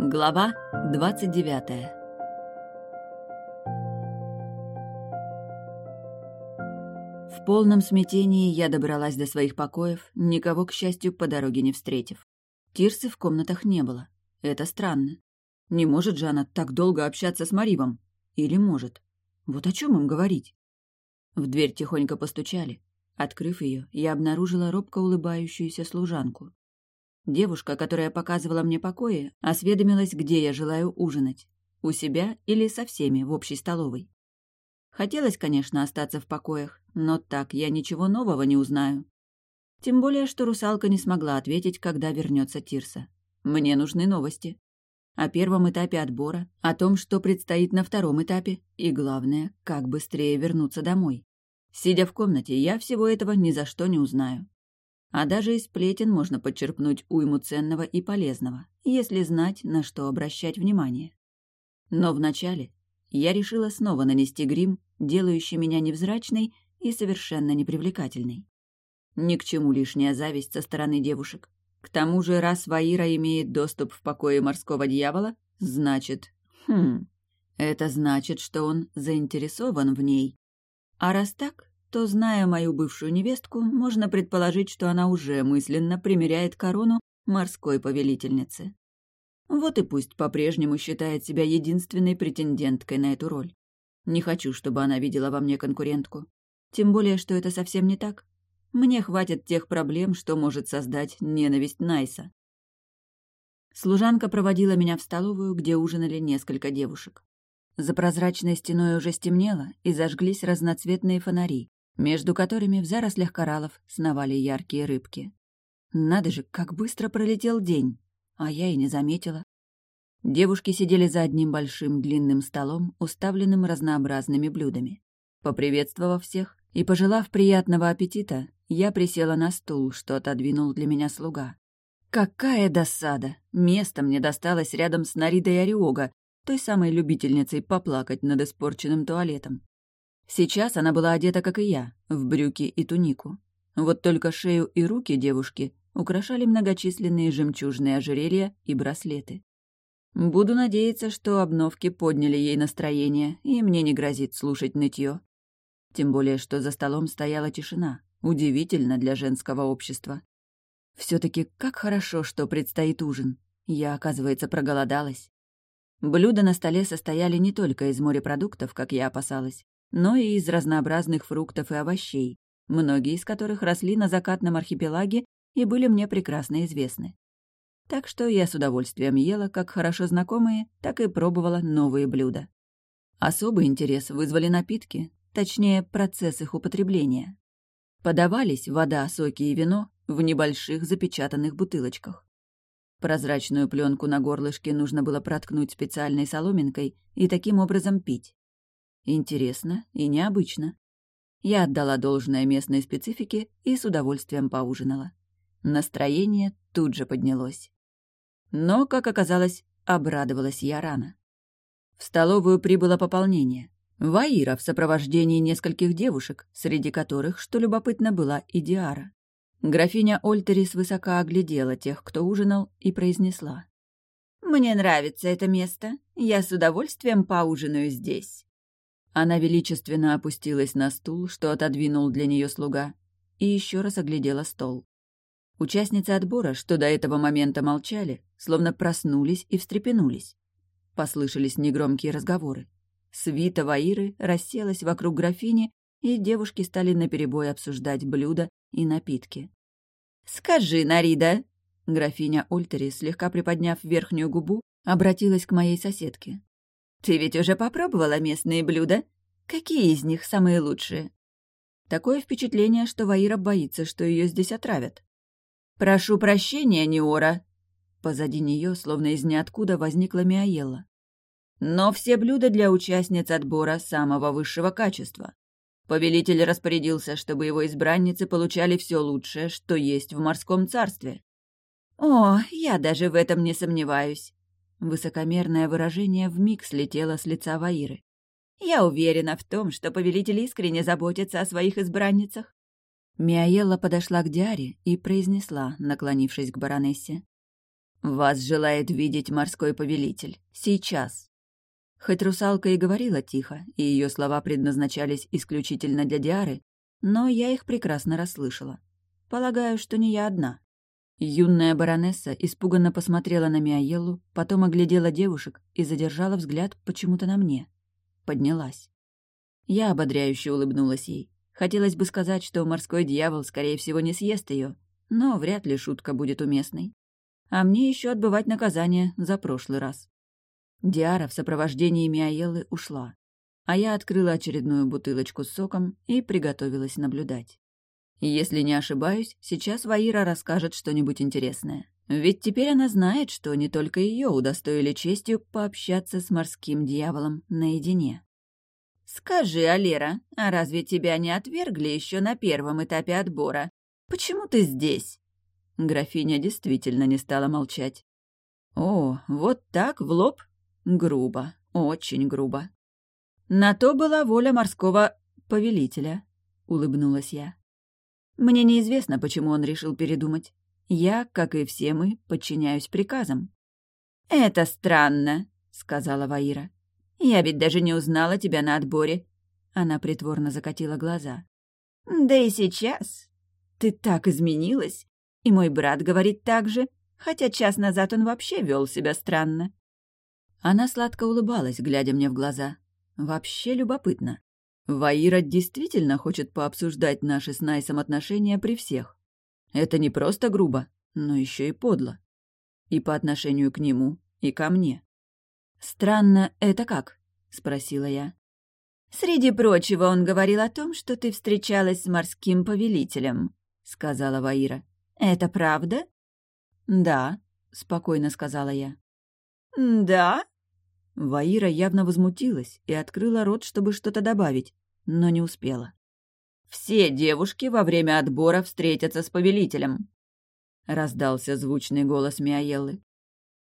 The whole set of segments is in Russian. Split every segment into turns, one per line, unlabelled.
Глава 29 В полном смятении я добралась до своих покоев, никого, к счастью, по дороге не встретив. Тирсы в комнатах не было. Это странно. Не может же она так долго общаться с Маривом? Или может? Вот о чем им говорить? В дверь тихонько постучали. Открыв ее, я обнаружила робко улыбающуюся служанку. Девушка, которая показывала мне покои, осведомилась, где я желаю ужинать. У себя или со всеми в общей столовой. Хотелось, конечно, остаться в покоях, но так я ничего нового не узнаю. Тем более, что русалка не смогла ответить, когда вернется Тирса. Мне нужны новости. О первом этапе отбора, о том, что предстоит на втором этапе, и, главное, как быстрее вернуться домой. Сидя в комнате, я всего этого ни за что не узнаю. А даже из сплетен можно подчерпнуть уйму ценного и полезного, если знать, на что обращать внимание. Но вначале я решила снова нанести грим, делающий меня невзрачной и совершенно непривлекательной. Ни к чему лишняя зависть со стороны девушек. К тому же, раз Ваира имеет доступ в покое морского дьявола, значит... Хм... Это значит, что он заинтересован в ней. А раз так, то, зная мою бывшую невестку, можно предположить, что она уже мысленно примеряет корону морской повелительницы. Вот и пусть по-прежнему считает себя единственной претенденткой на эту роль. Не хочу, чтобы она видела во мне конкурентку. Тем более, что это совсем не так. Мне хватит тех проблем, что может создать ненависть Найса. Служанка проводила меня в столовую, где ужинали несколько девушек. За прозрачной стеной уже стемнело, и зажглись разноцветные фонари, между которыми в зарослях кораллов сновали яркие рыбки. Надо же, как быстро пролетел день, а я и не заметила. Девушки сидели за одним большим длинным столом, уставленным разнообразными блюдами. Поприветствовав всех и пожелав приятного аппетита, я присела на стул, что отодвинул для меня слуга. Какая досада! Место мне досталось рядом с Наридой Ореога, той самой любительницей поплакать над испорченным туалетом. Сейчас она была одета, как и я, в брюки и тунику. Вот только шею и руки девушки украшали многочисленные жемчужные ожерелья и браслеты. Буду надеяться, что обновки подняли ей настроение, и мне не грозит слушать нытье. Тем более, что за столом стояла тишина. Удивительно для женского общества. все таки как хорошо, что предстоит ужин. Я, оказывается, проголодалась. Блюда на столе состояли не только из морепродуктов, как я опасалась но и из разнообразных фруктов и овощей, многие из которых росли на закатном архипелаге и были мне прекрасно известны. Так что я с удовольствием ела как хорошо знакомые, так и пробовала новые блюда. Особый интерес вызвали напитки, точнее, процесс их употребления. Подавались вода, соки и вино в небольших запечатанных бутылочках. Прозрачную пленку на горлышке нужно было проткнуть специальной соломинкой и таким образом пить. Интересно и необычно. Я отдала должное местной специфике и с удовольствием поужинала. Настроение тут же поднялось. Но, как оказалось, обрадовалась я рано. В столовую прибыло пополнение. Ваира в сопровождении нескольких девушек, среди которых, что любопытно, была и Диара. Графиня Ольтерис высоко оглядела тех, кто ужинал, и произнесла. «Мне нравится это место. Я с удовольствием поужинаю здесь». Она величественно опустилась на стул, что отодвинул для нее слуга, и еще раз оглядела стол. Участницы отбора, что до этого момента молчали, словно проснулись и встрепенулись. Послышались негромкие разговоры. Свита Ваиры расселась вокруг графини, и девушки стали наперебой обсуждать блюда и напитки. «Скажи, Нарида!» Графиня Ольтери, слегка приподняв верхнюю губу, обратилась к моей соседке. Ты ведь уже попробовала местные блюда? Какие из них самые лучшие? Такое впечатление, что Ваира боится, что ее здесь отравят. «Прошу прощения, Неора!» Позади нее, словно из ниоткуда, возникла Миаелла. «Но все блюда для участниц отбора самого высшего качества. Повелитель распорядился, чтобы его избранницы получали все лучшее, что есть в морском царстве». «О, я даже в этом не сомневаюсь. Высокомерное выражение вмиг слетело с лица Ваиры. «Я уверена в том, что повелитель искренне заботится о своих избранницах». Миаелла подошла к Диаре и произнесла, наклонившись к баронессе. Вас желает видеть морской повелитель. Сейчас. Хоть русалка и говорила тихо, и ее слова предназначались исключительно для Диары, но я их прекрасно расслышала. Полагаю, что не я одна. Юная баронесса испуганно посмотрела на Миаеллу, потом оглядела девушек и задержала взгляд почему-то на мне. Поднялась. Я ободряюще улыбнулась ей. Хотелось бы сказать, что морской дьявол, скорее всего, не съест ее, но вряд ли шутка будет уместной. А мне еще отбывать наказание за прошлый раз. Диара в сопровождении Миаеллы ушла, а я открыла очередную бутылочку с соком и приготовилась наблюдать. Если не ошибаюсь, сейчас Ваира расскажет что-нибудь интересное. Ведь теперь она знает, что не только ее удостоили честью пообщаться с морским дьяволом наедине. «Скажи, Алера, а разве тебя не отвергли еще на первом этапе отбора? Почему ты здесь?» Графиня действительно не стала молчать. «О, вот так, в лоб? Грубо, очень грубо. На то была воля морского повелителя, улыбнулась я. Мне неизвестно, почему он решил передумать. Я, как и все мы, подчиняюсь приказам. Это странно, сказала Ваира. Я ведь даже не узнала тебя на отборе. Она притворно закатила глаза. Да и сейчас. Ты так изменилась. И мой брат говорит так же, хотя час назад он вообще вел себя странно. Она сладко улыбалась, глядя мне в глаза. Вообще любопытно. Ваира действительно хочет пообсуждать наши с Найсом отношения при всех. Это не просто грубо, но еще и подло. И по отношению к нему, и ко мне. «Странно, это как?» — спросила я. «Среди прочего он говорил о том, что ты встречалась с морским повелителем», — сказала Ваира. «Это правда?» «Да», — спокойно сказала я. «Да?» Ваира явно возмутилась и открыла рот, чтобы что-то добавить, но не успела. «Все девушки во время отбора встретятся с повелителем», — раздался звучный голос Миаеллы.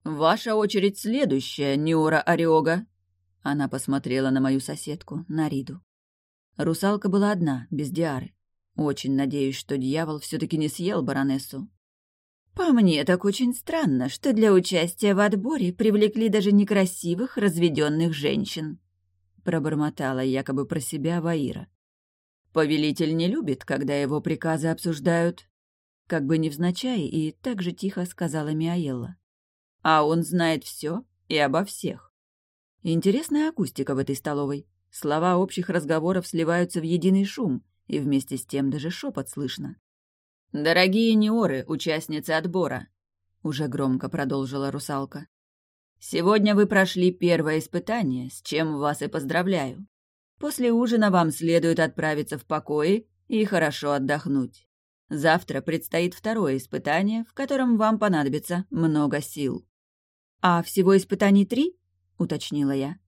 «Ваша очередь следующая, Неора Ореога». Она посмотрела на мою соседку, Нариду. Русалка была одна, без Диары. Очень надеюсь, что дьявол все таки не съел баронессу. По мне, так очень странно, что для участия в отборе привлекли даже некрасивых разведенных женщин. Пробормотала якобы про себя Ваира. Повелитель не любит, когда его приказы обсуждают. Как бы невзначай, и так же тихо сказала Миаелла. А он знает все и обо всех. Интересная акустика в этой столовой. Слова общих разговоров сливаются в единый шум, и вместе с тем даже шепот слышно. «Дорогие неоры, участницы отбора», — уже громко продолжила русалка. «Сегодня вы прошли первое испытание, с чем вас и поздравляю. После ужина вам следует отправиться в покое и хорошо отдохнуть. Завтра предстоит второе испытание, в котором вам понадобится много сил». «А всего испытаний три?» — уточнила я.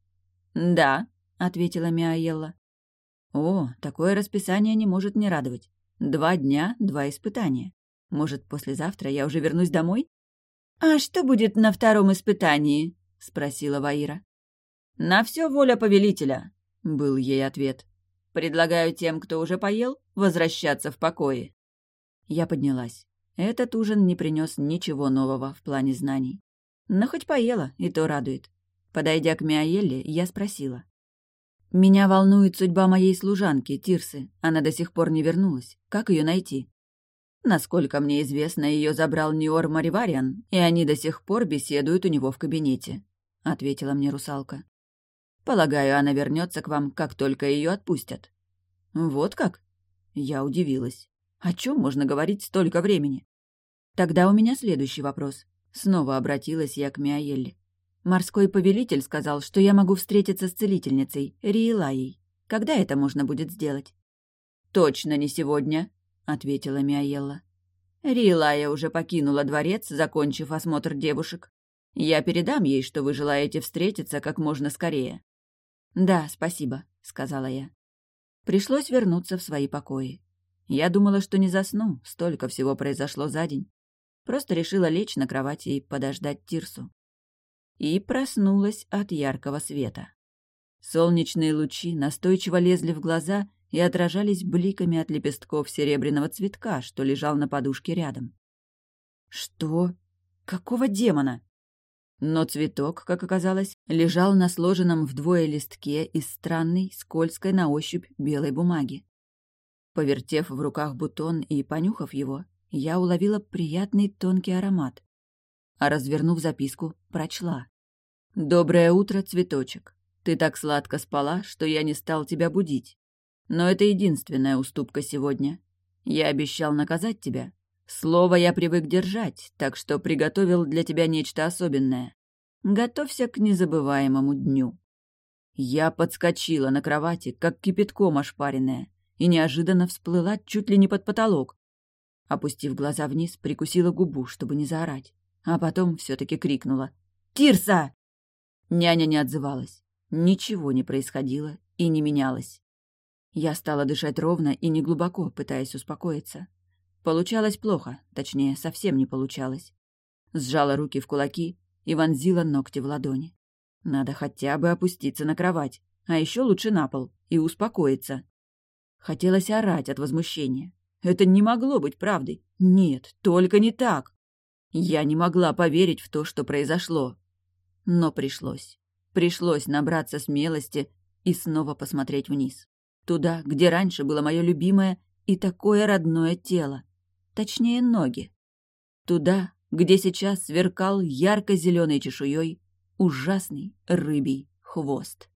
«Да», — ответила Миаелла. «О, такое расписание не может не радовать. Два дня, два испытания. Может, послезавтра я уже вернусь домой? «А что будет на втором испытании?» — спросила Ваира. «На все воля повелителя», — был ей ответ. «Предлагаю тем, кто уже поел, возвращаться в покое». Я поднялась. Этот ужин не принес ничего нового в плане знаний. Но хоть поела, и то радует. Подойдя к Миаелле, я спросила. Меня волнует судьба моей служанки, Тирсы. Она до сих пор не вернулась. Как ее найти? Насколько мне известно, ее забрал Ниор Маривариан, и они до сих пор беседуют у него в кабинете, — ответила мне русалка. Полагаю, она вернется к вам, как только ее отпустят. Вот как? Я удивилась. О чем можно говорить столько времени? Тогда у меня следующий вопрос. Снова обратилась я к Миаелле. Морской повелитель сказал, что я могу встретиться с целительницей, Риелаей. Когда это можно будет сделать? «Точно не сегодня», — ответила Миаелла. Риелая уже покинула дворец, закончив осмотр девушек. Я передам ей, что вы желаете встретиться как можно скорее. «Да, спасибо», — сказала я. Пришлось вернуться в свои покои. Я думала, что не засну, столько всего произошло за день. Просто решила лечь на кровати и подождать Тирсу и проснулась от яркого света. Солнечные лучи настойчиво лезли в глаза и отражались бликами от лепестков серебряного цветка, что лежал на подушке рядом. «Что? Какого демона? Но цветок, как оказалось, лежал на сложенном вдвое листке из странной, скользкой на ощупь белой бумаги. Повертев в руках бутон и понюхав его, я уловила приятный тонкий аромат. А развернув записку, прочла. «Доброе утро, цветочек. Ты так сладко спала, что я не стал тебя будить. Но это единственная уступка сегодня. Я обещал наказать тебя, Слово я привык держать, так что приготовил для тебя нечто особенное. Готовься к незабываемому дню. Я подскочила на кровати, как кипятком ошпаренная, и неожиданно всплыла чуть ли не под потолок. Опустив глаза вниз, прикусила губу, чтобы не заорать, а потом все-таки крикнула «Тирса!». Няня не отзывалась. Ничего не происходило и не менялось. Я стала дышать ровно и неглубоко, пытаясь успокоиться. Получалось плохо, точнее, совсем не получалось. Сжала руки в кулаки и вонзила ногти в ладони. Надо хотя бы опуститься на кровать, а еще лучше на пол, и успокоиться. Хотелось орать от возмущения. Это не могло быть правдой. Нет, только не так. Я не могла поверить в то, что произошло. Но пришлось. Пришлось набраться смелости и снова посмотреть вниз. Туда, где раньше было мое любимое и такое родное тело точнее ноги. Туда, где сейчас сверкал ярко-зеленой чешуей ужасный рыбий хвост.